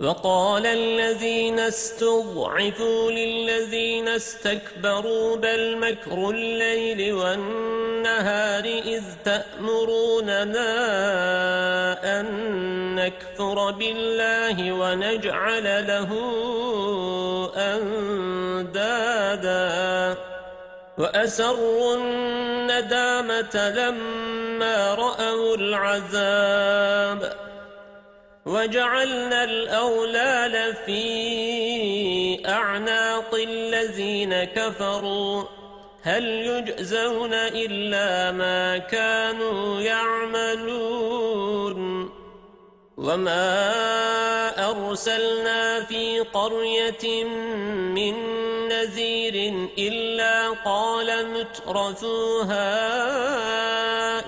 وقال الذين استضعفوا للذين استكبروا بل مكر الليل والنهار إذ تأمروننا أن نكفر بالله ونجعل له أندادا وأسروا الندامة لما رأوا العذاب وجعلنا الأولال في أعناق الذين كفروا. هل يجزون إلا ما كانوا يعملون؟ وما أرسلنا في قرية من نذير إلا قال مترفوها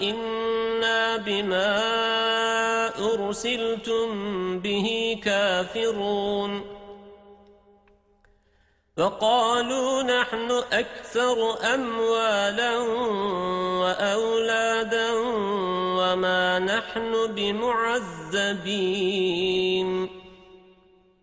إنا بما أرسلتم به كافرون وقالوا نحن أكثر أموالا وأولادا وما نحن بمعذبين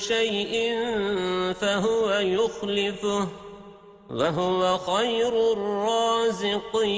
شيء فهو يخلفه وهو خير الرازقين.